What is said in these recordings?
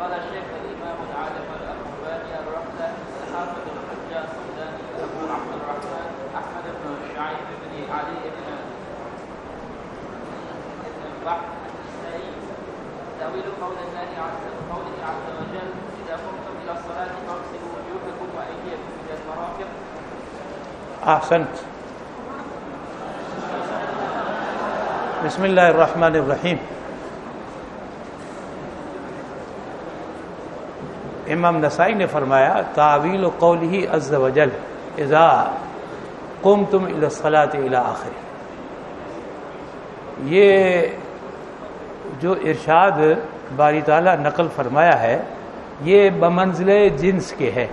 قال الشيخ الإمام العالم الألباني الرحمه الحافظ الحجه السوداني أبو عبد الرحمن أحمد بن شعيب بن علي بن البحر النسائي تأويل قول الله عز قوله عز وجل إذا قمتم إلى الصلاة فاغسلوا وجوهكم وأيديكم إلى المرافق. أحسنت. بسم اللہ الرحمن الرحیم امام نسائی نے فرمایا، تعویل و قول ہی از وجل، اذا قم تم الصلاۃ آخر۔ یہ جو ارشاد باری تعالیٰ نقل فرمایا ہے، یہ بمنزل جنس کے ہے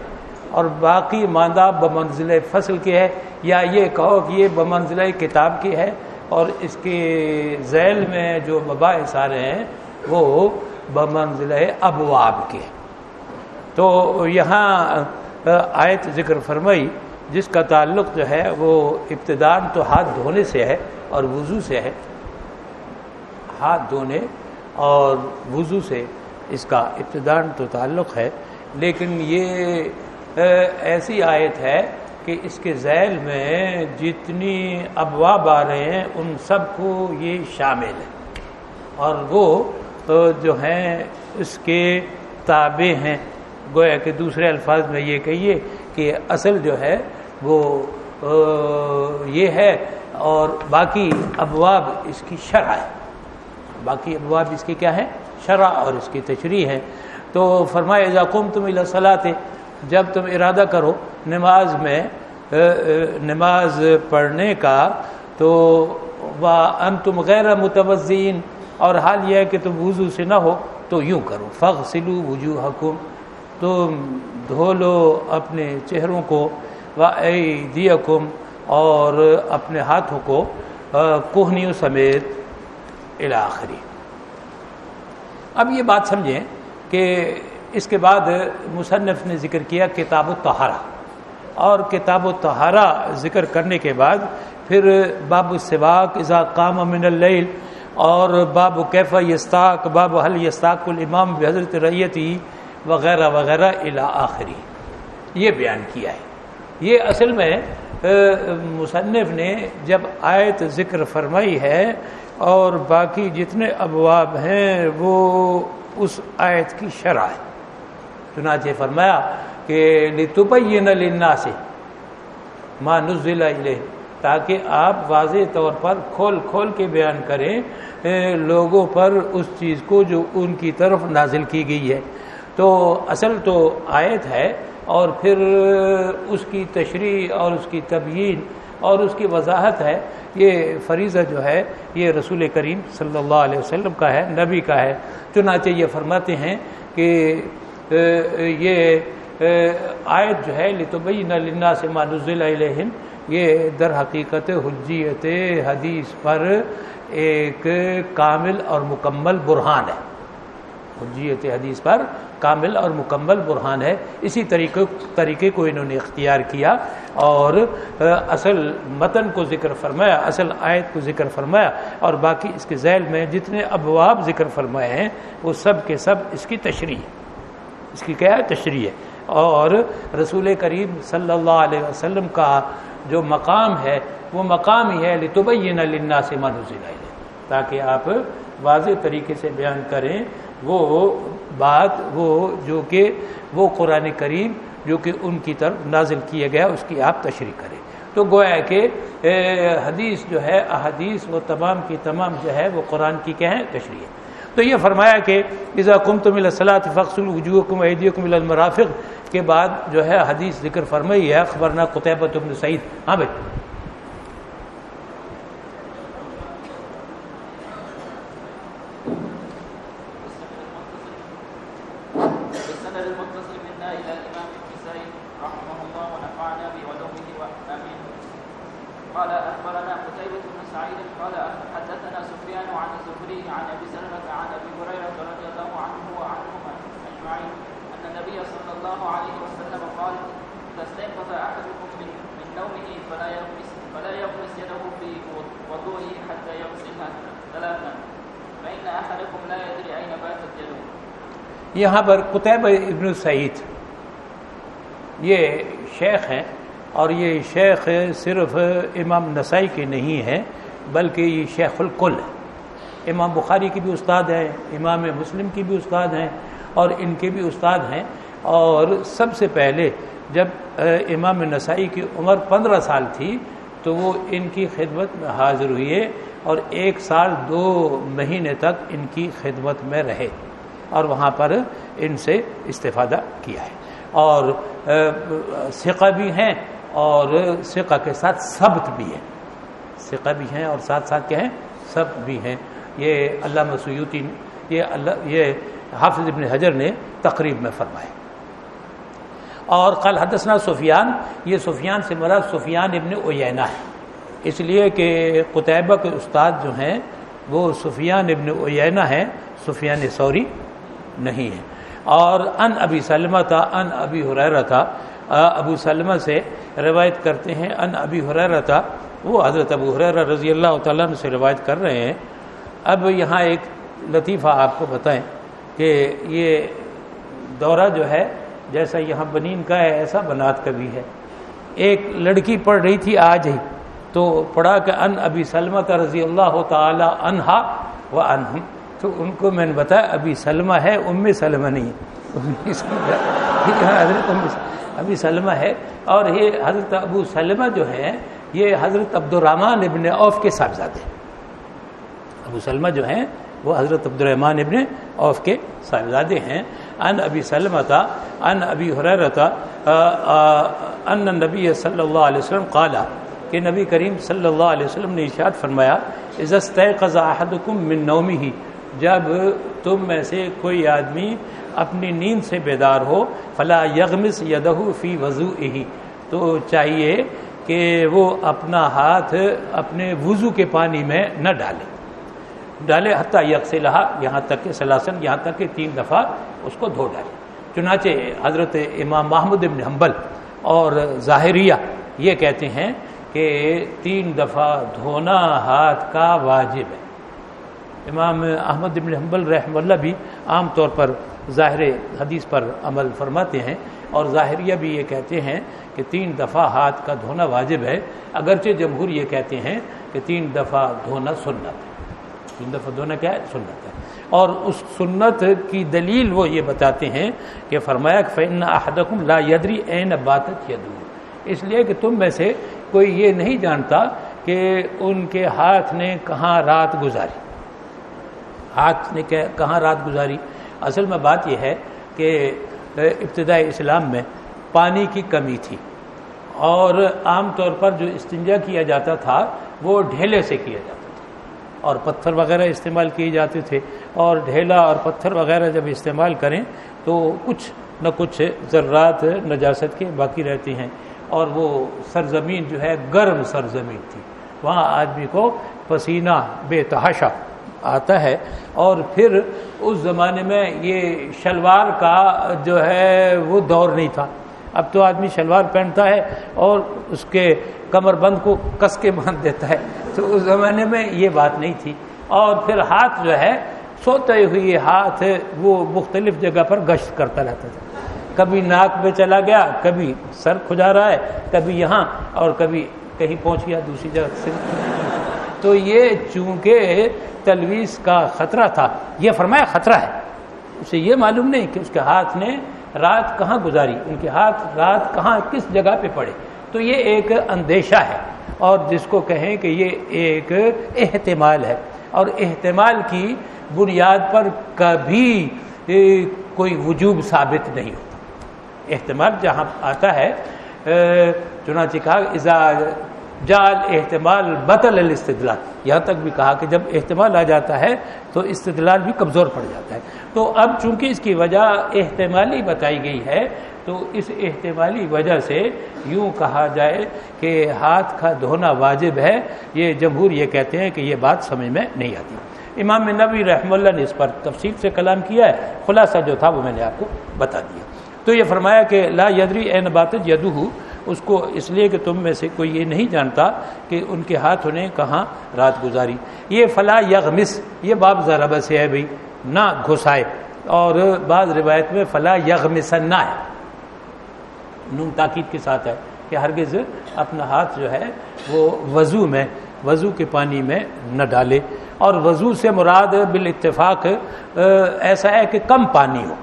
اور باقی ماندہ بمنزل فصل کے ہے، یا یہ کہو کہ یہ بمنزل کتاب کی ہے اور اس کے ذیل میں جو مباحث آ رہے ہیں، وہ بمنزل ابواب کے۔ تو یہاں آیت ذکر فرمائی، جس کا تعلق جو ہے، وہ ابتدان تو ہاتھ دھونے سے ہے اور وضو سے ہے۔ ہاتھ دھونے اور وضو سے اس کا ابتدان تو تعلق ہے، لیکن یہ ایسی آیت ہے کہ اس کے ذیل میں جتنی ابواب آ رہے ہیں، ان سب کو یہ شامل ہے۔ اور وہ جو ہیں، اس کے تابع ہیں۔ گویا کہ دوسرے الفاظ میں یہ کہیے کہ اصل جو ہے وہ یہ ہے اور باقی ابواب اس کی شرح ہے۔ باقی ابواب اس کی کیا ہے شرح اور اس کی تشریح ہے تو فرمائے ذاکم تم الصلاۃ جب تم ارادہ کرو نماز میں نماز پڑھنے کا، تو ان تم غیر متوزین اور حال یہ ہے کہ تم وضو سے نہ ہو تو یوں کرو۔ فخ سلو وجو حکم تم دھو لو اپنے چہروں کو و دیکم اور اپنے ہاتھوں کو کوہنیوں سمیت الاخری اب یہ بات سمجھیں کہ اس کے بعد مصنف نے ذکر کیا کتاب الطہارہ۔ اور کتاب و تہارا ذکر کرنے کے بعد پھر باب السواق اذا قام من اللیل، اور باب کیف یستاق باب حل یستاق الامام بحضرت ریتی وغیرہ وغیرہ الا آخری۔ یہ بیان کیا ہے۔ یہ اصل میں مصنف نے جب آیت ذکر فرمائی ہے اور باقی جتنے ابواب ہیں، وہ اس آیت کی شرح ہے۔ چنانچہ فرمایا کہ لتبین للناس ما نزل الیہ، تاکہ آپ واضح طور پر کھول کھول کے بیان کریں لوگوں پر اس چیز کو جو ان کی طرف نازل کی گئی ہے۔ تو اصل تو آیت ہے اور پھر اس کی تشریح اور اس کی تبیین اور اس کی وضاحت ہے، یہ فریضہ جو ہے، یہ رسول کریم صلی اللہ علیہ وسلم کا ہے، نبی کا ہے۔ چنانچہ یہ فرماتے ہیں کہ یہ آیت جو ہے لتبین لنا سے مانزل علیہم یہ در حقیقت حجیت حدیث پر ایک کامل اور مکمل برہان ہے۔ حجیت حدیث پر کامل اور مکمل برہان ہے۔ اسی طریقے طریقے کو انہوں نے اختیار کیا اور اصل متن کو ذکر فرمایا، اصل آیت کو ذکر فرمایا اور باقی اس کے ذیل میں جتنے ابواب ذکر فرمائے ہیں، وہ سب کے سب اس کی تشریح، اس کی کیا ہے؟ تشریح ہے۔ اور رسول کریم صلی اللہ علیہ وسلم کا جو مقام ہے، وہ مقام ہی ہے، لتبین للناس ما نزل تاکہ آپ واضح طریقے سے بیان کریں۔ وہ بات وہ جو کہ وہ قرآن کریم جو کہ ان کی طرف نازل کیا گیا اس کی آپ تشریح کریں۔ تو گویا کہ حدیث جو ہے، احادیث وہ تمام کی تمام جو ہے وہ قرآن کی کیا ہے تشریح ہے۔ تو یہ فرمایا کہ، اذا کم تم الصلاۃ فخص الوجو کم عیدی المرافق کے بعد جو ہے حدیث ذکر فرمائی ہے، خبرنا قطعبۃ بن سعید۔ ہاں بھائی قال أخبرنا قتيبة بن سعيد قال حدثنا سفيان عن الزهري عن أبي سلمة عن أبي هريرة رضي الله عنه وعنهما أجمعين أن النبي صلى الله عليه وسلم قال إذا استيقظ أحدكم من من نومه فلا يغمس فلا يغمس يده في وضوئه حتى يغسلها ثلاثا. فإن أحدكم لا يدري أين باتت يده. یہاں پر قطب ابن سعید، یہ شیخ ہیں اور یہ شیخ صرف امام نسائی کے نہیں ہیں، بلکہ یہ شیخ القل ہے امام بخاری کی بھی استاد ہیں، امام مسلم کی بھی استاد ہیں اور ان کے بھی استاد ہیں۔ اور سب سے پہلے جب امام نسائی کی عمر پندرہ سال تھی، تو وہ ان کی خدمت میں حاضر ہوئے اور ایک سال دو مہینے تک ان کی خدمت میں رہے۔ اور وہاں پر ان سے استفادہ کیا ہے۔ اور سقہ بھی ہیں اور سقہ کے ساتھ ثبت بھی ہیں۔ سقہ بھی ہیں اور ساتھ ساتھ کیا ہیں؟ سب بھی ہیں۔ یہ اللہ مسیوتی یہ اللہ، یہ حافظ ابن حجر نے تقریب میں فرمائے اور کل حدثنا سفیان، یہ سفیان سے مراد سفیان ابن اوینا ہے۔ اس لیے کہ قطعبہ کے استاد جو ہیں، وہ سفیان ابن اوینا ہیں۔ سفیان سوری نہیں ہے۔ اور ان ابی سلمہ تھا، ان ابی حریرہ تھا۔ ابو سلمہ سے روایت کرتے ہیں، ان ابی حریرہ تھا۔ وہ حضرت ابو حریرہ رضی اللہ تعالیٰ سے روایت کر رہے ہیں۔ اب یہاں ایک لطیفہ آپ کو بتائیں کہ یہ دورہ جو ہے، جیسا یہاں بنین کا ہے، ایسا بنات کا بھی ہے۔ ایک لڑکی پڑھ رہی تھی آج ہی، تو پڑھا کہ ان ابی سلمہ رضی اللہ تعالی انہا و انہم تو ان کو میں نے بتایا ابی سلمہ ہے، ام سلمہ نہیں حضرت ابی سلمہ ہے۔ اور یہ حضرت ابو سلمہ جو ہے، یہ حضرت عبد الرحمٰن ابن اوف کے صاحبزادے ابو سلمہ جو ہیں، وہ حضرت عبد الرحمٰن ابن اوف کے صاحبزادے ہیں۔ ان ابی سلمہ تھا ان ابی حرتا ان نبی صلی اللہ علیہ وسلم قالا، کہ نبی کریم صلی اللہ علیہ وسلم نے اشاد فرمایا عزت قضا احدکم من نومی ہی جب تم میں سے کوئی آدمی اپنی نیند سے بیدار ہو، فلا یغمس یدہ فی وضو تو چاہیے کہ وہ اپنا ہاتھ اپنے وضو کے پانی میں نہ ڈالے۔ ڈالے، حتیٰ یکسلحا یہاں تک کہ سلاسن یہاں تک کہ تین دفعہ اس کو دھو ڈالے۔ چنانچہ حضرت امام محمود ابن حنبل اور ظاہریہ یہ کہتے ہیں کہ تین دفعہ دھونا ہاتھ کا واجب ہے۔ امام احمد ابن حنبل رحم اللہ بھی عام طور پر ظاہر حدیث پر عمل فرماتے ہیں اور ظاہریہ بھی یہ کہتے ہیں کہ تین دفعہ ہاتھ کا دھونا واجب ہے، اگرچہ جمہور یہ کہتے ہیں کہ تین دفعہ دھونا سنت ہے۔ تین دفعہ دھونا کیا ہے؟ سنت ہے۔ اور اس سنت کی دلیل وہ یہ بتاتے ہیں کہ فرمایا کہ فن احدکم لا یدری این باتت یدو اس لیے کہ تم میں سے کوئی یہ نہیں جانتا کہ ان کے ہاتھ نے کہاں رات گزاری۔ ہاتھ نے کہاں رات گزاری؟ اصل میں بات یہ ہے کہ ابتدائی اسلام میں پانی کی کمی تھی۔ اور عام طور پر جو استنجا کیا جاتا تھا، وہ ڈھیلے سے کیا جاتا تھا۔ اور پتھر وغیرہ استعمال کیے جاتے تھے۔ اور ڈھیلا اور پتھر وغیرہ جب استعمال کریں، تو کچھ نہ کچھ ذرات نجاست کے باقی رہتے ہیں۔ اور وہ سرزمین جو ہے، گرم سرزمین تھی۔ وہاں آدمی کو پسینہ، بے تحاشا آتا ہے اور پھر اس زمانے میں یہ شلوار کا جو ہے وہ دور نہیں تھا۔ اب تو آدمی شلوار پہنتا ہے اور اس کے کمر بند کو کس کے باندھ دیتا ہے۔ تو اس زمانے میں یہ بات نہیں تھی۔ اور پھر ہاتھ جو ہے، سوتے ہوئے ہاتھ وہ مختلف جگہ پر گشت کرتا رہتا تھا۔ کبھی ناک میں چلا گیا، کبھی سر کھجا رہا ہے، کبھی یہاں اور کبھی کہیں پہنچ گیا دوسری جگہ سے۔ تو یہ چونکہ تلویز کا خطرہ تھا۔ یہ فرمایا خطرہ ہے۔ اسے یہ معلوم نہیں کہ اس کے ہاتھ نے رات کہاں گزاری، ان کے ہاتھ رات کہاں کس جگہ پہ پڑے۔ تو یہ ایک اندیشہ ہے۔ اور جس کو کہیں کہ یہ ایک احتمال ہے۔ اور احتمال کی بنیاد پر کبھی کوئی وجوب ثابت نہیں ہوتا۔ احتمال جہاں آتا ہے چنانچہ کہا، اذا جال احتمال بطل الاستدلال یہاں تک بھی کہا کہ جب احتمال آ جاتا ہے تو استدلال بھی کمزور پڑ جاتا ہے۔ تو اب چونکہ اس کی وجہ احتمالی بتائی گئی ہے، تو اس احتمالی وجہ سے یوں کہا جائے کہ ہاتھ کا دھونا واجب ہے۔ یہ جمہور یہ کہتے ہیں کہ یہ بات سمجھ میں نہیں آتی۔ امام نبی رحم اللہ نے اس پر تفصیل سے کلام کیا ہے۔ خلاصہ جو تھا وہ میں نے آپ کو بتا دیا۔ تو یہ فرمایا کہ لا یدری این بات یدو اس کو اس لیے کہ تم میں سے کوئی یہ نہیں جانتا کہ ان کے ہاتھوں نے کہاں رات گزاری۔ یہ فلا یغمس، یہ باب ذرا سے ہے بھائی نہ گھسائے۔ اور بعض روایت میں فلا یغمسن ہے۔ نون تاکید کے ساتھ ہے کہ ہرگز اپنا ہاتھ جو ہے وہ وضو میں، وضو کے پانی میں نہ ڈالے۔ اور وضو سے مراد بالاتفاق ایسا ہے کہ کم پانی ہو۔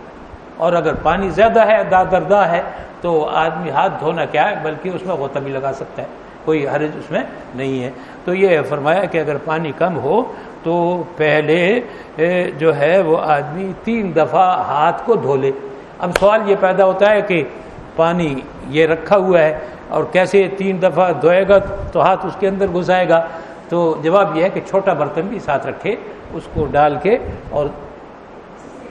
اور اگر پانی زیادہ ہے دادردہ ہے، تو آدمی ہاتھ دھونا کیا ہے بلکہ اس میں غوطہ بھی لگا سکتا ہے۔ کوئی حرج اس میں نہیں ہے۔ تو یہ فرمایا کہ اگر پانی کم ہو، تو پہلے جو ہے، وہ آدمی تین دفعہ ہاتھ کو دھو لے۔ اب سوال یہ پیدا ہوتا ہے کہ پانی یہ رکھا ہوا ہے اور کیسے تین دفعہ دھوئے گا، تو ہاتھ اس کے اندر گھسائے گا۔ تو جواب یہ ہے کہ چھوٹا برتن بھی ساتھ رکھے، اس کو ڈال کے اور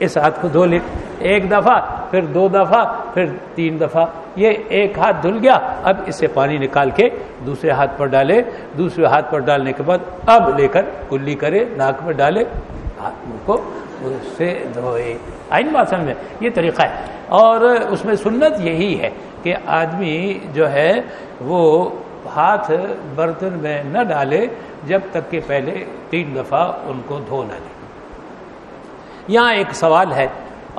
اس ہاتھ کو دھو لے۔ ایک دفعہ، پھر دو دفعہ، پھر تین دفعہ۔ یہ ایک ہاتھ دھل گیا، اب اس سے پانی نکال کے دوسرے ہاتھ پر ڈالے۔ دوسرے ہاتھ پر ڈالنے کے بعد اب لے کر کلی کرے، ناک میں ڈالے ہاتھ کو اس سے دھوئے۔ آئین بات سمجھ میں؟ یہ طریقہ ہے۔ اور اس میں سنت یہی ہے کہ آدمی جو ہے، وہ ہاتھ برتن میں نہ ڈالے، جب تک کہ پہلے تین دفعہ ان کو دھو نہ لے۔ یہاں ایک سوال ہے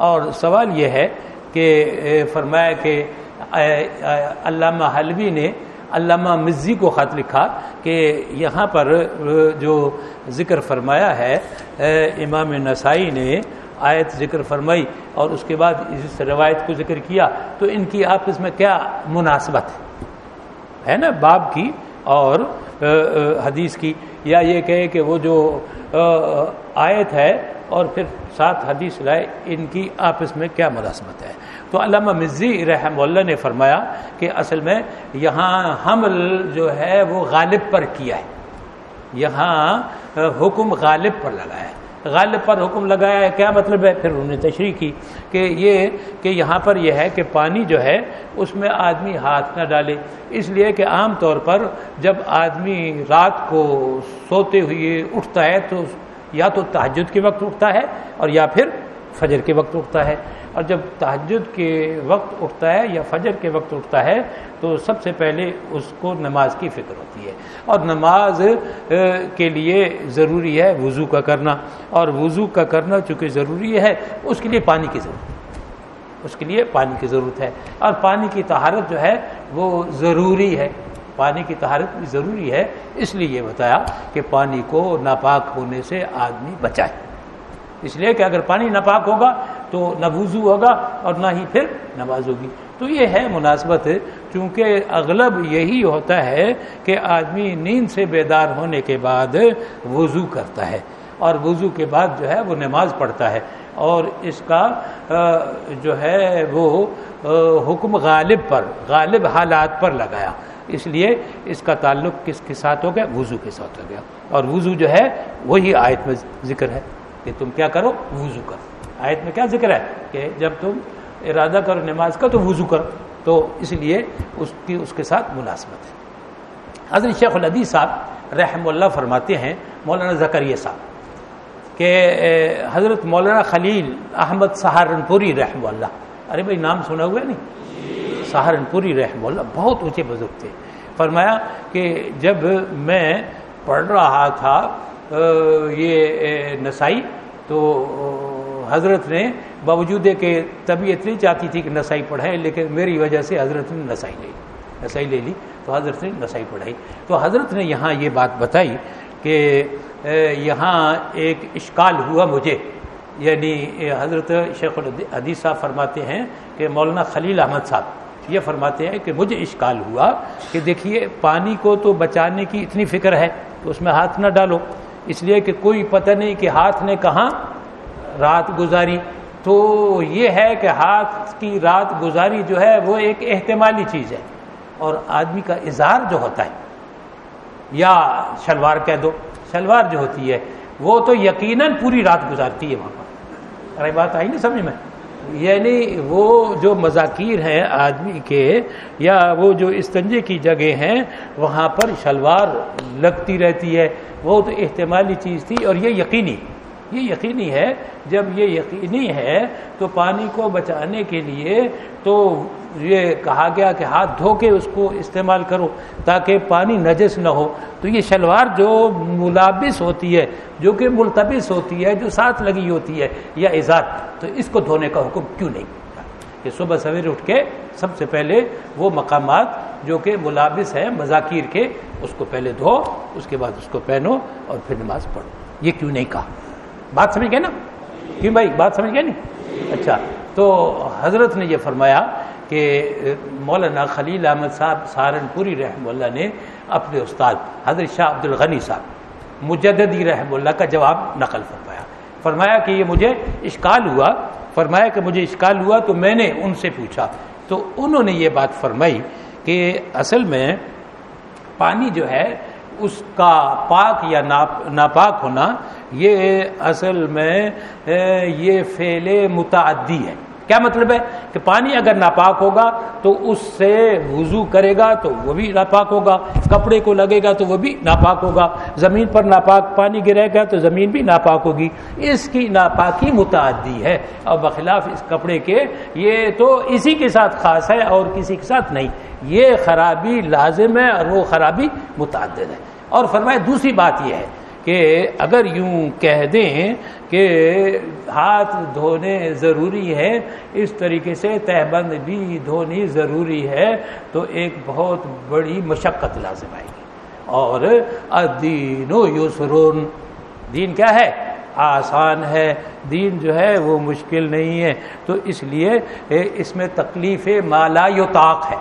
اور سوال یہ ہے کہ فرمایا کہ علامہ حلوی نے علامہ مزی کو خط لکھا کہ یہاں پر جو ذکر فرمایا ہے امام نسائی نے آیت ذکر فرمائی اور اس کے بعد اس روایت کو ذکر کیا، تو ان کی آپس میں کیا مناسبت ہے؟ نا؟ باب کی اور حدیث کی، یا یہ کہے کہ وہ جو آیت ہے اور پھر ساتھ حدیث لائے، ان کی آپس میں کیا مناسبت ہے؟ تو علامہ مزی رحم اللہ نے فرمایا کہ اصل میں یہاں حمل جو ہے وہ غالب پر کیا ہے۔ یہاں حکم غالب پر لگایا ہے۔ غالب پر حکم لگایا ہے، کیا مطلب ہے؟ پھر انہوں نے تشریح کی کہ یہ کہ یہاں پر یہ ہے کہ پانی جو ہے، اس میں آدمی ہاتھ نہ ڈالے۔ اس لیے کہ عام طور پر جب آدمی رات کو سوتے ہوئے اٹھتا ہے تو یا تو تحجد کے وقت اٹھتا ہے اور یا پھر فجر کے وقت اٹھتا ہے اور جب تحجد کے وقت اٹھتا ہے یا فجر کے وقت اٹھتا ہے تو سب سے پہلے اس کو نماز کی فکر ہوتی ہے اور نماز کے لیے ضروری ہے وضو کا کرنا اور وضو کا کرنا چونکہ ضروری ہے، اس کے لیے پانی کی ضرورت اس کے لیے پانی کی ضرورت ہے اور پانی کی طہارت جو ہے وہ ضروری ہے۔ پانی کی طہارت بھی ضروری ہے۔ اس لیے یہ بتایا کہ پانی کو ناپاک ہونے سے آدمی بچائے۔ اس لیے کہ اگر پانی ناپاک ہوگا تو نہ وضو ہوگا اور نہ ہی پھر نماز ہوگی۔ تو یہ ہے مناسبت، چونکہ اغلب یہی ہوتا ہے کہ آدمی نیند سے بیدار ہونے کے بعد وضو کرتا ہے اور وضو کے بعد جو ہے وہ نماز پڑھتا ہے۔ اور اس کا جو ہے وہ حکم غالب پر، غالب حالات پر لگایا۔ اس لیے اس کا تعلق کس کے ساتھ ہو گیا؟ وضو کے ساتھ ہو گیا۔ اور وضو جو ہے، وہی آیت میں ذکر ہے کہ تم کیا کرو؟ وضو کرو۔ آیت میں کیا ذکر ہے؟ کہ جب تم ارادہ کرو نماز کا تو وضو کرو۔ تو اس لیے اس کی، اس کے ساتھ ملازمت ہے۔ حضرت شیخ الدی صاحب رحم اللہ فرماتے ہیں، مولانا زکریہ صاحب، کہ حضرت مولانا خلیل احمد سہارنپوری رحم اللہ۔ ارے بھائی، نام سنا ہوا نہیں؟ سہارنپوری رحم اللہ، بہت اونچے بزرگ تھے۔ فرمایا کہ جب میں پڑھ رہا تھا یہ نسائی، تو حضرت نے باوجود کہ طبیعت نہیں چاہتی تھی کہ نسائی پڑھائے، لیکن میری وجہ سے حضرت نے نسائی لے لی۔ نسائی لے لی، تو حضرت نے نسائی پڑھائی۔ تو حضرت نے یہاں یہ بات بتائی کہ یہاں ایک اشکال ہوا مجھے۔ یعنی حضرت شیخ الحدیث صاحب فرماتے ہیں کہ مولانا خلیل احمد صاحب یہ فرماتے ہیں کہ مجھے اشکال ہوا کہ دیکھیے پانی کو تو بچانے کی اتنی فکر ہے تو اس میں ہاتھ نہ ڈالو۔ اس لیے کہ کوئی پتہ نہیں کہ ہاتھ نے کہاں رات گزاری۔ تو یہ ہے کہ ہاتھ کی رات گزاری جو ہے وہ ایک احتمالی چیز ہے۔ اور آدمی کا اظہار جو ہوتا ہے، یا شلوار کہہ دو، شلوار جو ہوتی ہے، وہ تو یقیناً پوری رات گزارتی ہے وہاں پر۔ ارے بات آئی نہیں سمجھ میں؟ یعنی وہ جو مذاکیر ہیں آدمی کے یا وہ جو استنجے کی جگہ ہیں، وہاں پر شلوار لگتی رہتی ہے۔ وہ تو احتمالی چیز تھی اور یہ یقینی۔ یہ یقینی ہے، جب یہ یقینی ہے تو پانی کو بچانے کے لیے تو یہ کہا گیا کہ ہاتھ دھو کے اس کو استعمال کرو تاکہ پانی نجس نہ ہو۔ تو یہ شلوار جو ملابس ہوتی ہے، جو کہ ملتبس ہوتی ہے، جو ساتھ لگی ہوتی ہے، یا اظہار تو اس کو دھونے کا حکم کیوں نہیں؟ کہ صبح سویرے اٹھ کے سب سے پہلے وہ مقامات جو کہ ملابس ہیں، مذاکیر کے، اس کو پہلے دھو، اس کے بعد اس کو پہنو اور پھر نماز پڑھو۔ یہ کیوں نہیں کہا؟ بات سمجھ گئے نا؟ کیوں بھائی؟ بات سمجھ گئے نہیں؟ اچھا تو حضرت نے یہ فرمایا کہ مولانا خلیل احمد صاحب سہارنپوری رحم اللہ نے اپنے استاد حضرت شاہ عبد الغنی صاحب، مجددی رحم اللہ کا جواب نقل فرمایا۔ فرمایا کہ یہ مجھے اشکال ہوا، فرمایا کہ مجھے اشکال ہوا تو میں نے ان سے پوچھا۔ تو انہوں نے یہ بات فرمائی کہ اصل میں پانی جو ہے اس کا پاک یا ناپاک ہونا یہ اصل میں یہ فعل متعدی ہے۔ کیا مطلب ہے کہ پانی اگر ناپاک ہوگا تو اس سے وضو کرے گا تو وہ بھی ناپاک ہوگا، کپڑے کو لگے گا تو وہ بھی ناپاک ہوگا۔ زمین پر ناپاک پانی گرے گا تو زمین بھی ناپاک ہوگی۔ اس کی ناپاکی متعدی ہے۔ اور بخلاف اس کپڑے کے یہ تو اسی کے ساتھ خاص ہے اور کسی کے ساتھ نہیں۔ یہ خرابی لازم ہے اور وہ خرابی متعدد ہے۔ اور فرمائے دوسری بات یہ ہے کہ اگر یوں کہہ دیں کہ ہاتھ دھونے ضروری ہے، اس طریقے سے تہبند بھی دھونی ضروری ہے، تو ایک بہت بڑی مشقت لازم آئے گی۔ اور دین و یسرون، دین کیا ہے؟ آسان ہے۔ دین جو ہے وہ مشکل نہیں ہے۔ تو اس لیے اس میں تکلیف مالا یوتاق ہے۔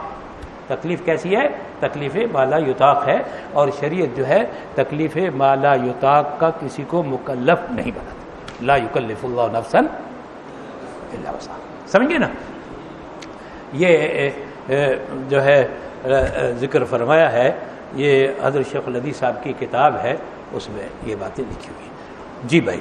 تکلیف کیسی ہے؟ تکلیف مالا یوتاق ہے اور شریعت جو ہے تکلیف مالا یوتاق کا کسی کو مکلف نہیں بناتا۔ لا یکلف اللہ نفسن سمجھے نا؟ یہ جو ہے ذکر فرمایا ہے یہ حضرت شیخ الدی صاحب کی کتاب ہے اس میں یہ باتیں لکھی ہوئی جی بھائی۔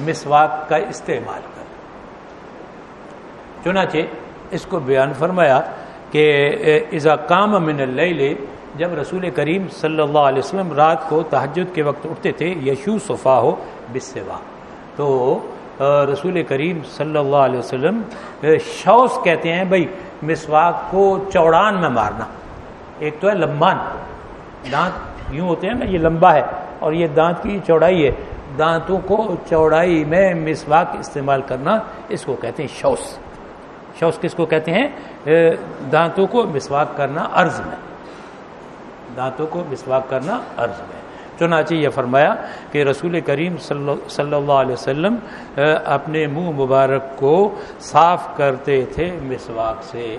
مسواک کا استعمال کر۔ چنانچہ اس کو بیان فرمایا کہ ازاقام من اللیل، جب رسول کریم صلی اللہ علیہ وسلم رات کو تحجد کے وقت اٹھتے تھے، یشو صفا ہو بسوا تو رسول کریم صلی اللہ علیہ وسلم شوس کہتے ہیں بھائی مسواک کو چوڑان میں مارنا۔ ایک تو ہے لمبان، دانت یوں ہوتے ہیں نا، یہ لمبا ہے، اور یہ دانت کی چوڑائی ہے۔ دانتوں کو چوڑائی میں مسواک استعمال کرنا اس کو کہتے ہیں شوس۔ شوس کس کو کہتے ہیں؟ دانتوں کو مسواک کرنا عرض میں۔ دانتوں کو مسواک کرنا عرض میں۔ چنانچہ یہ فرمایا کہ رسول کریم صلی اللہ علیہ وسلم اپنے منہ مبارک کو صاف کرتے تھے مسواک سے۔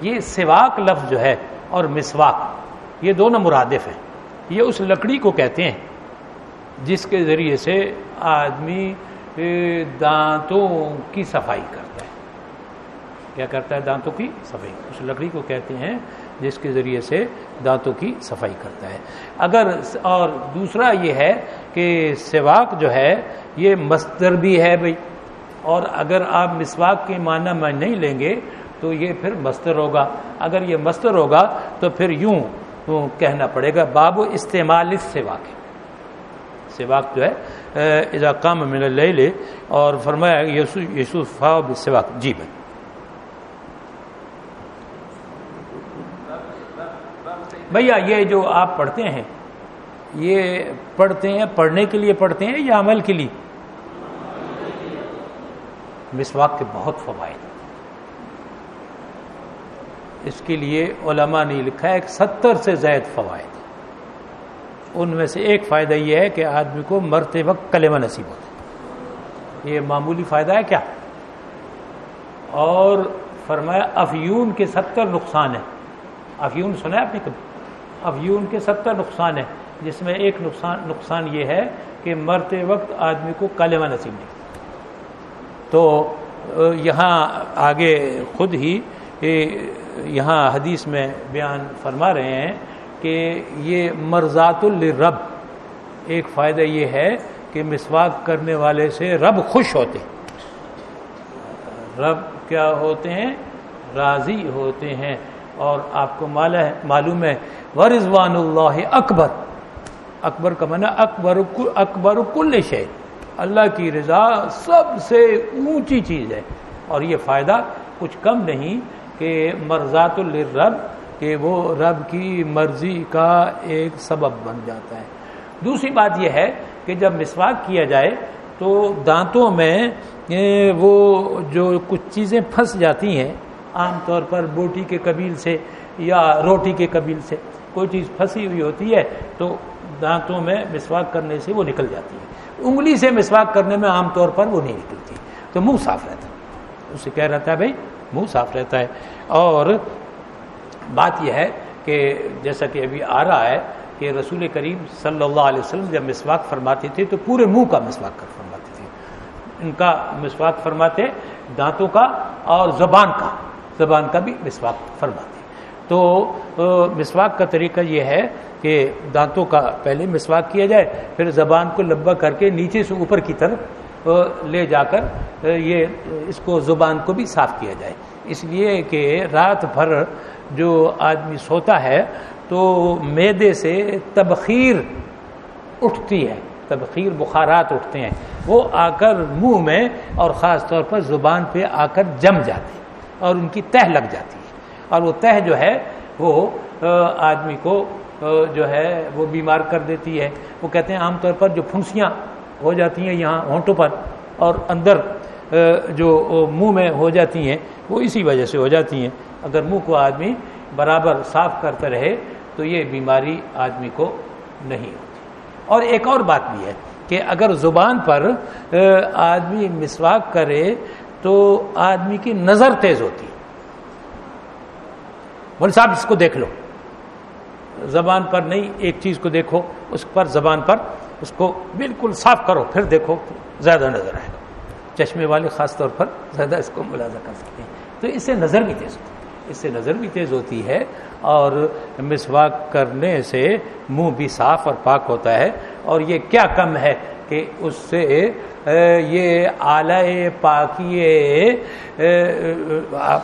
یہ سواک لفظ جو ہے اور مسواک، یہ دونوں مرادف ہیں۔ یہ اس لکڑی کو کہتے ہیں۔ جس کے ذریعے سے آدمی دانتوں کی صفائی کرتا ہے۔ کیا کرتا ہے؟ دانتوں کی صفائی۔ اس لکڑی کو کہتے ہیں جس کے ذریعے سے دانتوں کی صفائی کرتا ہے۔ اگر اور دوسرا یہ ہے کہ سواک جو ہے، یہ مستر بھی ہے بھائی اور اگر آپ مسواک کے معنی میں نہیں لیں گے، تو یہ پھر مستر ہوگا۔ اگر یہ مستر ہوگا، تو پھر یوں کہنا پڑے گا، باب استعمال اس سواک سواک جو ہے اضاکام میں لے لے اور فرمایا یسوف سواک جی بھائی۔ بھیا، یہ جو آپ پڑھتے ہیں، یہ پڑھتے ہیں، پڑھنے کے لیے پڑھتے ہیں یا عمل کے لیے؟ مسواک کے بہت فوائد۔ اس کے لیے علماء نے لکھا ہے ستر سے زائد فوائد۔ ان میں سے ایک فائدہ یہ ہے کہ آدمی کو مرتے وقت کلمہ نصیب ہوتا ہے۔ یہ معمولی فائدہ ہے کیا؟ اور فرمایا، افیون کے ستر نقصان ہیں۔ افیون سنا ہے آپ نے کبھی؟ افیون کے ستر نقصان ہیں، جس میں ایک نقصان نقصان یہ ہے کہ مرتے وقت آدمی کو کالمہ نصیب نہیں تو یہاں آگے خود ہی یہاں حدیث میں بیان فرما رہے ہیں کہ یہ مرزات الرب ایک فائدہ یہ ہے کہ مسواک کرنے والے سے رب خوش ہوتے رب کیا ہوتے ہیں؟ راضی ہوتے ہیں۔ اور آپ کو معلوم ہے، ورضوان اللہ اکبر اکبر کا منع اکبر اکبر کل شے اللہ کی رضا سب سے اونچی چیز ہے۔ اور یہ فائدہ کچھ کم نہیں کہ مرزات الرب کہ وہ رب کی مرضی کا ایک سبب بن جاتا ہے۔ دوسری بات یہ ہے کہ جب مسواک کیا جائے تو دانتوں میں وہ جو کچھ چیزیں پھنس جاتی ہیں، عام طور پر بوٹی کے قبیل سے یا روٹی کے قبیل سے کوئی چیز پھنسی ہوئی ہوتی ہے تو دانتوں میں مسواک کرنے سے وہ نکل جاتی ہے۔ انگلی سے مسواک کرنے میں عام طور پر وہ نہیں نکلتی۔ تو منہ صاف رہتا ہے۔ اسے کہہ رہتا ہے بھائی؟ منہ صاف رہتا ہے۔ اور بات یہ ہے کہ جیسا کہ ابھی آ رہا ہے کہ رسول کریم صلی اللہ علیہ وسلم جب مسواک فرماتے تھے تو پورے منہ کا مسواک کر فرماتے تھے۔ ان کا مسواک فرماتے، دانتوں کا اور زبان کا زبان کا بھی مسواک فرماتے۔ تو مسواک کا طریقہ یہ ہے کہ دانتوں کا پہلے مسواک کیا جائے، پھر زبان کو لمبا کر کے نیچے سے اوپر کی طرف لے جا کر یہ اس کو زبان کو بھی صاف کیا جائے۔ اس لیے کہ رات بھر جو آدمی سوتا ہے تو میدے سے تبخیر اٹھتی ہے، تبخیر بخارات اٹھتے ہیں۔ وہ آ کر منہ میں اور خاص طور پر زبان پہ آ کر جم جاتی اور ان کی تہ لگ جاتی ہے۔ اور وہ تہ جو ہے، وہ آدمی کو جو ہے، وہ بیمار کر دیتی ہے۔ وہ کہتے ہیں عام طور پر جو پھنسیاں ہو جاتی ہیں یہاں ہونٹوں پر اور اندر جو منہ میں ہو جاتی ہیں، وہ اسی وجہ سے ہو جاتی ہیں۔ اگر منہ کو آدمی برابر صاف کرتا رہے تو یہ بیماری آدمی کو نہیں ہوتی۔ اور ایک اور بات بھی ہے کہ اگر زبان پر آدمی مسواک کرے تو آدمی کی نظر تیز ہوتی۔ بول صاحب، اس کو دیکھ لو۔ زبان پر نہیں، ایک چیز کو دیکھو، اس پر زبان پر اس کو بالکل صاف کرو، پھر دیکھو، زیادہ نظر آئے گا۔ چشمے والے خاص طور پر زیادہ اس کو ملازہ کر سکتے ہیں۔ تو اس سے نظر بھی تیز ہوتی۔ اس سے نظر بھی تیز ہوتی ہے اور مسواک کرنے سے منہ بھی صاف اور پاک ہوتا ہے اور یہ کیا کم ہے کہ اس سے یہ اعلی پاکی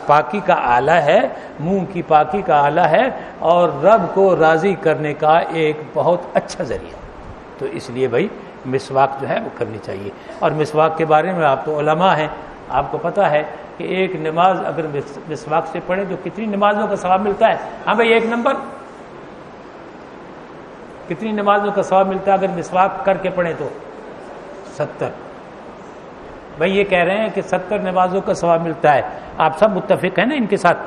پاکی کا آلہ ہے، منہ کی پاکی کا آلہ ہے اور رب کو راضی کرنے کا ایک بہت اچھا ذریعہ تو اس لیے بھائی مسواک جو ہے وہ کرنی چاہیے۔ اور مسواک کے بارے میں آپ تو علماء ہیں، آپ کو پتہ ہے کہ ایک نماز اگر مسواک سے پڑھے تو کتنی نمازوں کا ثواب ملتا ہے؟ ہاں بھائی، ایک نمبر۔ کتنی نمازوں کا ثواب ملتا ہے اگر مسواک کر کے پڑھیں تو؟ ستر۔ بھائی، یہ کہہ رہے ہیں کہ ستر نمازوں کا ثواب ملتا ہے۔ آپ سب متفق ہیں نا ان کے ساتھ؟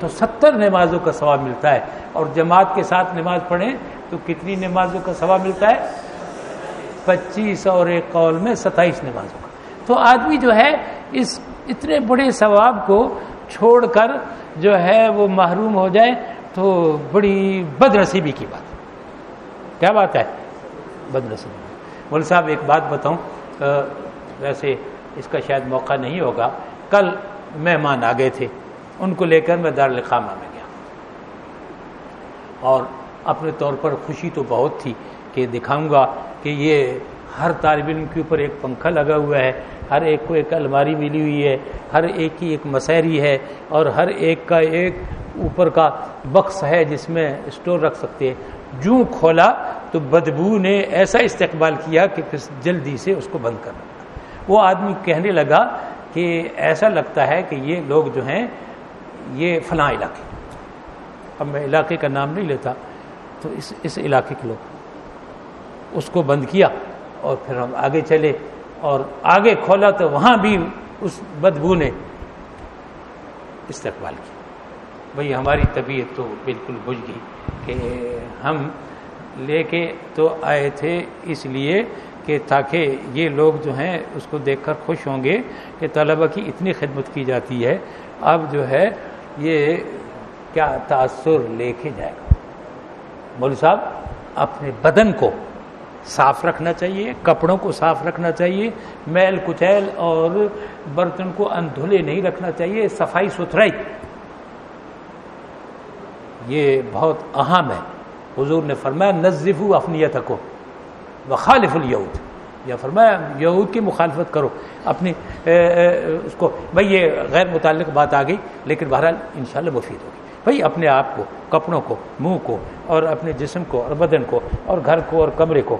تو ستر نمازوں کا ثواب ملتا ہے۔ اور جماعت کے ساتھ نماز پڑھیں تو کتنی نمازوں کا ثواب ملتا ہے؟ پچیس۔ اور ایک قول میں ستائیس نمازوں کا۔ تو آدمی جو ہے، اس اتنے بڑے ثواب کو چھوڑ کر جو ہے وہ محروم ہو جائے تو بڑی بد نصیبی کی بات کیا بات ہے؟ بد نصیبی مول صاحب، ایک بات بتاؤں۔ ویسے اس کا شاید موقع نہیں ہوگا۔ کل مہمان آ گئے تھے۔ ان کو لے کر میں دارالخامہ میں گیا۔ اور اپنے طور پر خوشی تو بہت تھی کہ دکھاؤں گا کہ یہ ہر طالب علم کے اوپر ایک پنکھا لگا ہوا ہے، ہر ایک کو ایک الماری ملی ہوئی ہے، ہر ایک کی ایک مسحری ہے اور ہر ایک کا ایک اوپر کا بخش ہے جس میں اسٹور رکھ سکتے ہیں۔ جو کھولا تو بدبو نے ایسا استقبال کیا کہ پھر جلدی سے اس کو بند کر رکھا وہ آدمی کہنے لگا کہ ایسا لگتا ہے کہ یہ لوگ جو ہیں، یہ فلاں علاقے۔ اب میں علاقے کا نام نہیں لیتا تو اس اس علاقے کے لوگ۔ اس کو بند کیا۔ اور پھر ہم آگے چلے اور آگے کھولا تو وہاں بھی اس بدبو نے استقبال کیا بھائی، ہماری طبیعت تو بالکل بجھ گئی کہ ہم لے کے تو آئے تھے اس لیے کہ تاکہ یہ لوگ جو ہیں اس کو دیکھ کر خوش ہوں گے کہ طلبہ کی اتنی خدمت کی جاتی ہے۔ اب جو ہے یہ کیا تاثر لے کے جائے؟ گا مولوی صاحب، اپنے بدن کو صاف رکھنا چاہیے، کپڑوں کو صاف رکھنا چاہیے، میل کچیل اور برتن کو اندھلے نہیں رکھنا چاہیے، صفائی ستھرائی۔ یہ بہت اہم ہے۔ حضور نے فرمایا نظف افنیت کو وخالف الیہود۔ یا فرمایا، یہود کی مخالفت کرو۔ اپنی اس کو، بھائی، یہ غیر متعلق بات آ گئی، لیکن بہرحال انشاءاللہ مفید ہوگی۔ بھائی، اپنے آپ کو، کپڑوں کو، منہ کو، اور اپنے جسم کو، اور بدن کو، اور گھر کو، اور کمرے کو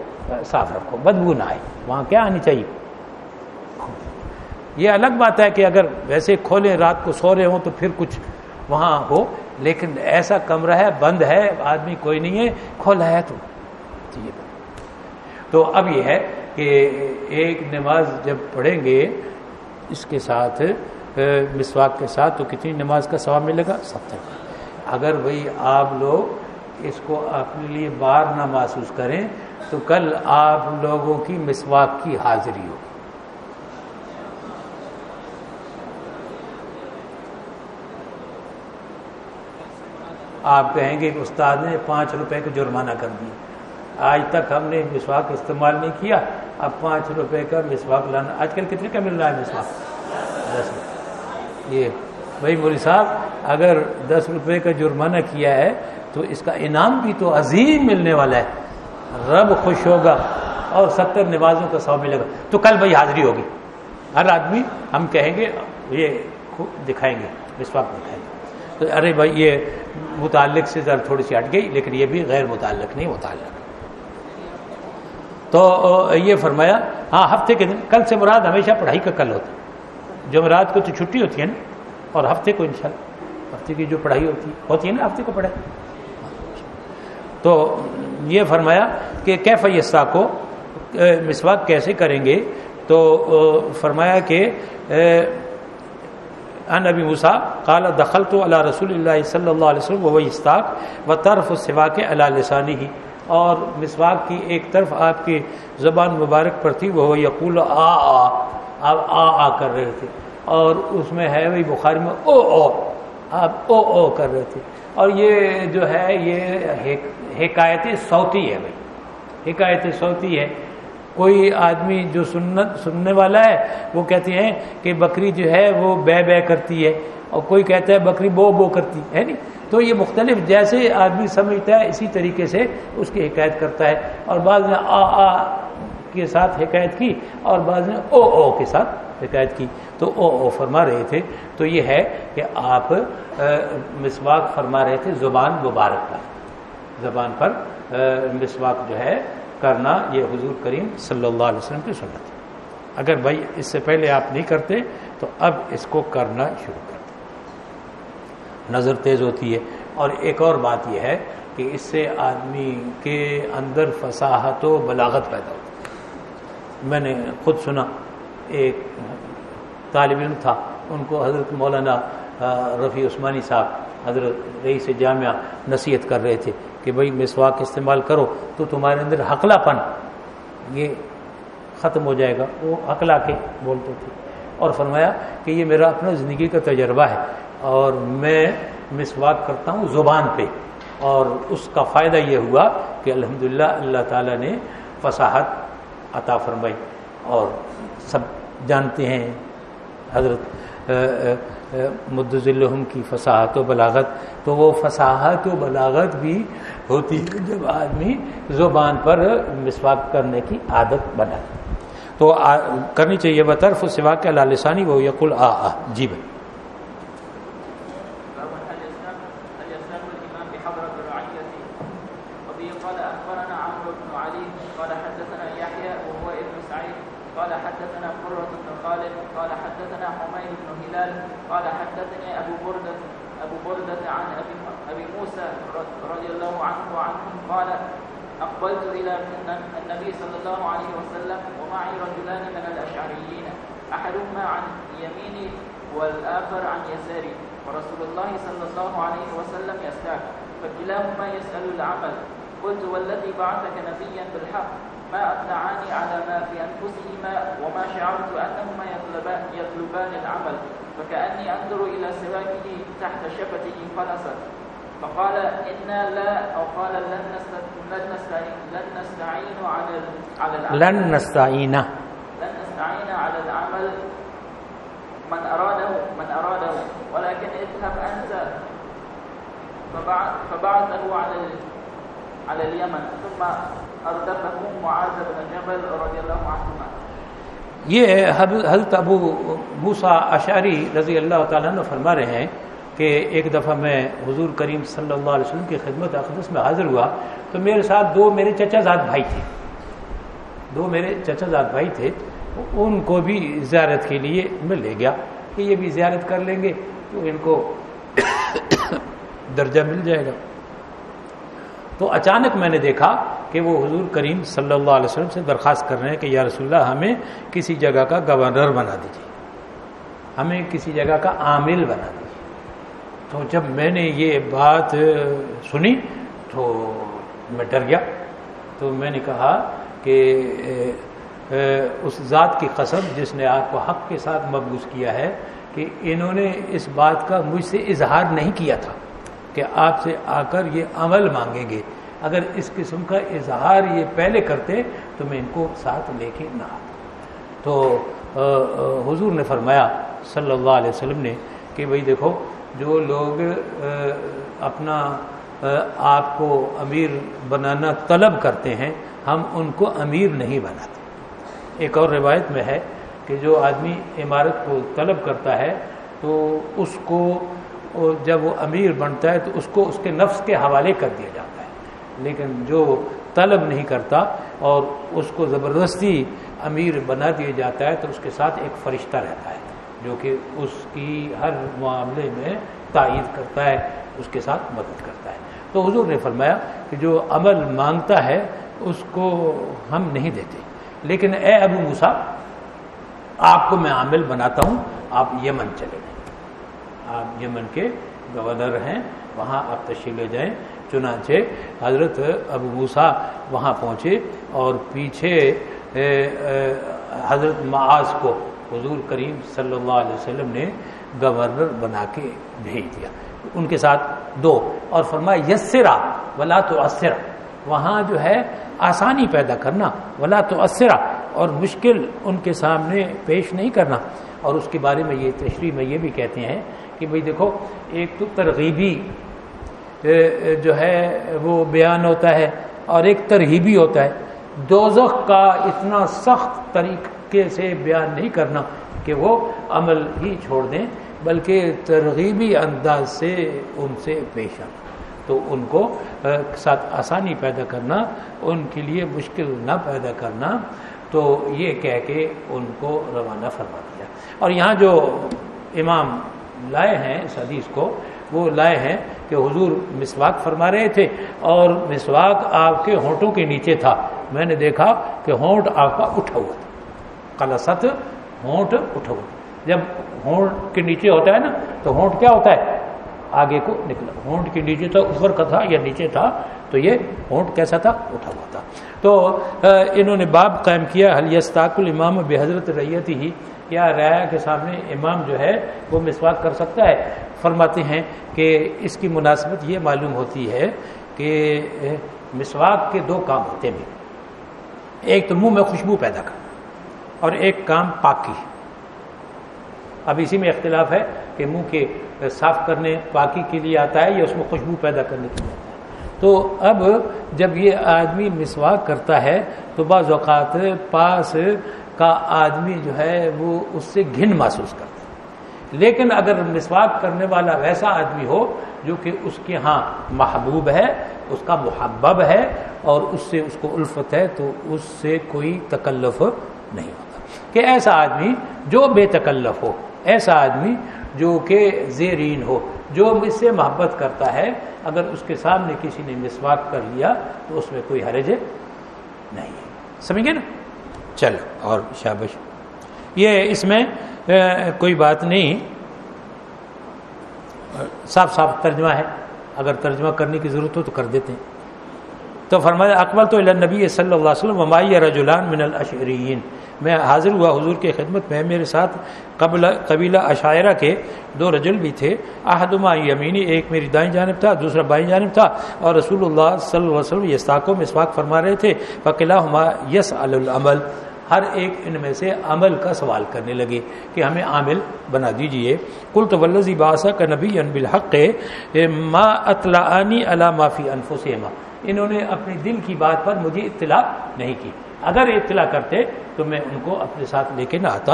صاف رکھو، بدبو نہ آئے، وہاں کیا آنی چاہیے؟ یہ الگ بات ہے کہ اگر ویسے کھولیں رات کو سو رہے ہوں تو پھر کچھ وہاں ہو، لیکن ایسا کمرہ ہے، بند ہے، آدمی کوئی نہیں ہے، کھولا ہے تو۔ جی، تو اب یہ ہے کہ ایک نماز جب پڑھیں گے، اس کے ساتھ مسواک کے ساتھ، تو کتنی نماز کا ثواب ملے گا؟ ستر۔ اگر بھائی آپ لوگ اس کو اپنے لیے بار نہ محسوس کریں، تو کل آپ لوگوں کی مسواک کی حاضری ہوگی آپ کہیں گے کہ استاد نے پانچ روپے کا جرمانہ کر دیا۔ آج تک ہم نے مسواک استعمال نہیں کیا۔ اب پانچ روپے کا مسواک لانا۔ آج کل کتنے کا مل رہا ہے مسواک؟ دس یہ بھائی موری صاحب اگر دس روپے کا جرمانہ کیا ہے تو اس کا انعام بھی تو عظیم ملنے والا ہے۔ رب خوش ہوگا اور ستر نمازوں کا سو ملے گا۔ تو کل بھائی حاضری ہوگی۔ ہر آدمی ہم کہیں گے، یہ دکھائیں گے مسواک دکھائیں گے۔ تو ارے بھائی، یہ متعلق سے ذرا تھوڑی سی ہٹ گئی، لیکن یہ بھی غیر متعلق نہیں، متعلق۔ تو یہ فرمایا ہاں ہفتے کے دن، کل سے مراد ہمیشہ پڑھائی کا کل ہوتا ہے۔ جمعرات کو تو چھٹی ہوتی ہے نا، اور ہفتے کو انشاءاللہ۔ ہفتے کی جو پڑھائی ہوتی ہے ہوتی ہے نا ہفتے کو پڑھائی؟ تو یہ فرمایا کہ کیف یسا کو مسواک کیسے کریں گے؟ تو فرمایا کہ ان ابی موسا قال دخل تو اللہ رسول اللہ صلی اللہ علیہ وسلم وہ استاق و طرف سوا کے اللہ لسانی ہی اور مسواک کی ایک طرف آپ کی زبان مبارک پر تھی وہ یقول آ آ آپ آ آ کر رہے تھے۔ اور اس میں ہے، وہی بخاری میں، او او۔ آپ او او کر رہے تھے۔ اور یہ جو ہے، یہ حکایت صوتی ہے بھائی۔ حکایت صوتی ہے۔ کوئی آدمی جو سنت سننے والا ہے، وہ کہتے ہیں کہ بکری جو ہے، وہ بے بے کرتی ہے۔ اور کوئی کہتا ہے بکری بو بو کرتی، ہے نہیں؟ تو یہ مختلف جیسے آدمی سمجھتا ہے، اسی طریقے سے اس کی حکایت کرتا ہے۔ اور بعض نے آ آ کے ساتھ حکایت کی، اور بعض نے او او کے ساتھ حکایت کی۔ تو او او فرما رہے تھے۔ تو یہ ہے کہ آپ مسواک فرما رہے تھے زبان مبارک کا زبان پر مسواک جو ہے کرنا یہ حضور کریم صلی اللہ علیہ وسلم کی سنت ہے۔ اگر بھائی اس سے پہلے آپ نہیں کرتے، تو اب اس کو کرنا شروع کر دیں۔ نظر تیز ہوتی ہے۔ اور ایک اور بات یہ ہے کہ اس سے آدمی کے اندر فصاحت و بلاغت پیدا ہوتی ہے۔ میں نے خود سنا۔ ایک طالب علم تھا، ان کو حضرت مولانا رفیع عثمانی صاحب، حضرت رئیس جامعہ نصیحت کر رہے تھے کہ بھائی مسواک استعمال کرو تو تمہارے اندر حقلا پن یہ ختم ہو جائے گا۔ وہ حقلا کے بولتے تھے۔ اور فرمایا کہ یہ میرا اپنا زندگی کا تجربہ ہے اور میں مسواک کرتا ہوں زبان پہ۔ اور اس کا فائدہ یہ ہوا کہ الحمدللہ اللہ تعالیٰ نے فصاحت عطا فرمائی۔ اور سب جانتے ہیں۔ حضرت مدلحم کی فصاحت و بلاغت۔ تو وہ فصاحت و بلاغت بھی ہوتی ہے۔ جب آدمی زبان پر مسواک کرنے کی عادت بنا۔ تو کرنی چاہیے بطرف سوا کے لالسانی وہ یقل آ آ جی بھائی۔ فكلاهما يسأل العمل. قلت والذي بعثك نبيا بالحق ما أطلعاني على ما في أنفسهما وما شعرت أنهما يطلبان, يطلبان العمل فكأني أنظر إلى سواكه تحت شفته فنست فقال إنا لا أو قال لن نست- لن نستعين لن نستعين على على العمل. لن نستعینہ لن نستعين على العمل. من أراده من أراده ولكن اذهب أنت. فبعثه على على اليمن. ثم أردفه معاذ بن جبل رضي الله عنهما. یہ حضرت ابو موسا اشعری رضی اللہ تعالیٰ عنہ فرما رہے ہیں کہ ایک دفعہ میں حضور کریم صلی اللہ علیہ وسلم کی خدمت اقدس میں حاضر ہوا تو میرے ساتھ دو میرے چچا زاد بھائی تھے۔ دو میرے چچا زاد بھائی تھے۔ ان کو بھی زیارت کے لیے میں لے گیا کہ یہ بھی زیارت کر لیں گے تو ان کو درجہ مل جائے گا۔ تو اچانک میں نے دیکھا کہ وہ حضور کریم صلی اللہ علیہ وسلم سے درخواست کر رہے ہیں کہ یا رسول اللہ، ہمیں کسی جگہ کا گورنر بنا دیجیے ہمیں کسی جگہ کا عامل بنا دیجیے تو جب میں نے یہ بات سنی تو میں ڈر گیا۔ تو میں نے کہا کہ اس ذات کی قسم جس نے آپ کو حق کے ساتھ مبوس کیا ہے کہ انہوں نے اس بات کا مجھ سے اظہار نہیں کیا تھا۔ کہ آپ سے آ کر یہ عمل مانگیں گے۔ اگر اس قسم کا اظہار یہ پہلے کرتے تو میں ان کو ساتھ لے کے نہ آتا۔ تو حضور نے فرمایا، صلی اللہ علیہ وسلم نے کہ بھئی دیکھو، جو لوگ اپنا آپ کو امیر بنانا طلب کرتے ہیں، ہم ان کو امیر نہیں بناتے۔ ایک اور روایت میں ہے کہ جو آدمی عمارت کو طلب کرتا ہے تو اس کو جب وہ امیر بنتا ہے تو اس کو اس کے نفس کے حوالے کر دیا جاتا ہے۔ لیکن جو طلب نہیں کرتا اور اس کو زبردستی امیر بنا دیا جاتا ہے تو اس کے ساتھ ایک فرشتہ رہتا ہے جو کہ اس کی ہر معاملے میں تائید کرتا ہے، اس کے ساتھ مدد کرتا ہے۔ تو حضور نے فرمایا کہ جو عمل مانگتا ہے، اس کو ہم نہیں دیتے۔ لیکن اے ابو موسا آپ کو میں عامل بناتا ہوں، آپ یمن چلے جائیں۔ آپ یمن کے گورنر ہیں، وہاں آپ تشریف لے جائیں۔ چنانچہ حضرت ابو موسا وہاں پہنچے اور پیچھے حضرت معاذ کو حضور کریم صلی اللہ علیہ وسلم نے گورنر بنا کے بھیج دیا۔ ان کے ساتھ دو، اور فرمایا، یسرا ولا تو اسرا وہاں جو ہے، آسانی پیدا کرنا، ولا تو اسرا اور مشکل ان کے سامنے پیش نہیں کرنا۔ اور اس کے بارے میں یہ تشریح میں یہ بھی کہتے ہیں کہ بھئی دیکھو، ایک تو ترغیبی جو ہے، وہ بیان ہوتا ہے اور ایک ترغیبی ہوتا ہے۔ دوزخ کا اتنا سخت طریقے سے بیان نہیں کرنا کہ وہ عمل ہی چھوڑ دیں، بلکہ ترغیبی انداز سے ان سے پیش آنا۔ تو ان کو ساتھ آسانی پیدا کرنا، ان کے لیے مشکل نہ پیدا کرنا۔ تو یہ کہہ کے ان کو روانہ فرما دیا۔ اور یہاں جو امام لائے ہیں اس حدیث کو، وہ لائے ہیں کہ حضور مسواک فرما رہے تھے اور مسواک آپ کے ہونٹوں کے نیچے تھا۔ میں نے دیکھا کہ ہونٹ آپ کا اٹھا ہوا تھا۔ کلست ہونٹ اٹھا ہوا جب ہونٹ کے نیچے ہوتا ہے نا، تو ہونٹ کیا ہوتا ہے؟ آگے کو نکلا۔ ہونٹ کے نیچے تھا، اوپر کا تھا یا نیچے تھا، تو یہ ہونٹ کیسا تھا؟ اٹھا ہوا تھا۔ تو انہوں نے باب قائم کیا حلیستاق الامام بے حضرت ریت ہی کیا رایا کے سامنے امام جو ہے وہ مسواک کر سکتا ہے؟ فرماتے ہیں کہ اس کی مناسبت یہ معلوم ہوتی ہے کہ مسواک کے دو کام ہوتے ہیں۔ ایک تو منہ میں خوشبو پیدا کرنا اور ایک کام پاکی۔ اب اسی میں اختلاف ہے کہ منہ کے صاف کرنے، پاکی کے لیے آتا ہے یا اس میں خوشبو پیدا کرنے کے لیے آتا ہے۔ تو اب جب یہ آدمی مسواک کرتا ہے تو بعض اوقات پاس کا آدمی جو ہے وہ اس سے گھن محسوس کرتا ہے۔ لیکن اگر مسواک کرنے والا ویسا آدمی ہو جو کہ اس کے ہاں محبوب ہے، اس کا محبب ہے اور اس سے اس کو الفت ہے، تو اس سے کوئی تکلف نہیں ہوتا۔ کہ ایسا آدمی جو بے تکلف ہو، ایسا آدمی جو کہ زیرین ہو، جو مجھ سے محبت کرتا ہے، اگر اس کے سامنے کسی نے مسواک کر لیا تو اس میں کوئی حرج نہیں ہے۔ سمجھ گئے نا؟ چل اور شابش۔ یہ اس میں کوئی بات نہیں۔ صاف صاف ترجمہ ہے۔ اگر ترجمہ کرنے کی ضرورت ہو تو کر دیتے ہیں۔ تو فرمایا اکبر تو نبی صلی اللہ علیہ وسلم ومائی رجولان من الاشعرین میں حاضر ہوا حضور کی خدمت میں، میرے ساتھ قبل قبیلہ عشاعرہ کے دو رجل بھی تھے۔ احدما یمینی، ایک میری دائیں جانب تھا، دوسرا بائیں جانب تھا۔ اور رسول اللہ صلی اللہ علیہ وسلم یستاقوں میں اسواق فرما رہے تھے۔ فقلہ ہما یس العمل۔ ہر ایک ان میں سے عمل کا سوال کرنے لگے کہ ہمیں عامل بنا دیجیے۔ کل تو ولزی باسا کا نبی ان بالحق ما اطلاعانی علا فی انفسما انہوں نے اپنی دل کی بات پر مجھے اطلاع نہیں کی۔ اگر اطلاع کرتے تو میں ان کو اپنے ساتھ لے کے نہ آتا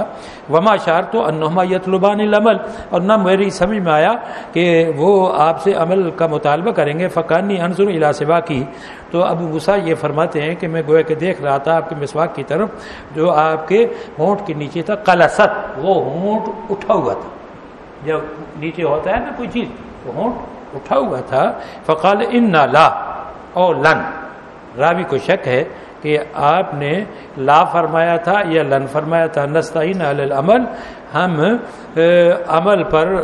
وما شار تو انما یتلبان العمل اور نہ میری سمجھ میں آیا کہ وہ آپ سے عمل کا مطالبہ کریں گے۔ فقانی انصر الاسبا کی تو ابو غسا یہ فرماتے ہیں کہ میں گویا کہ دیکھ رہا تھا آپ کے مسواک کی طرف، جو آپ کے ہونٹ کے نیچے تھا۔ کلست وہ ہونٹ اٹھا ہوا تھا۔ جب نیچے ہوتا ہے نا کوئی چیز وہ ہونٹ اٹھا ہوا تھا۔ فقال ان لا۔ او لن راوی کو شک ہے کہ آپ نے لا فرمایا تھا یا لن فرمایا تھا، نستعین علی العمل۔ ہم عمل پر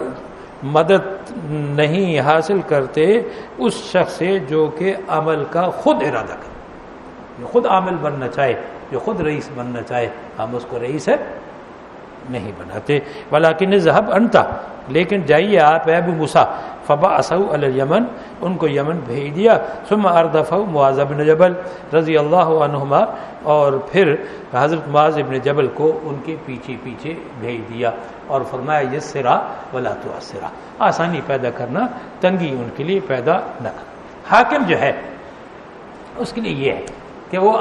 مدد نہیں حاصل کرتے اس شخص سے جو کہ عمل کا خود ارادہ کرے۔ جو خود عامل بننا چاہے، جو خود رئیس بننا چاہے، ہم اس کو رئیس ہے نہیں بناتے۔ بلاکن ذہب انتا لیکن جائیے آپ ابو مسا فبا اسو الیمن ان کو یمن بھیج دیا۔ ثم اردف معاذ بن جبل رضی اللہ عنہما، اور پھر حضرت معاذ ابن جبل کو ان کے پیچھے پیچھے بھیج دیا اور فرمایا یہ سرا ولا تو سرا آسانی پیدا کرنا، تنگی ان کے لیے پیدا نہ حاکم جو ہے، اس کے لیے یہ ہے کہ وہ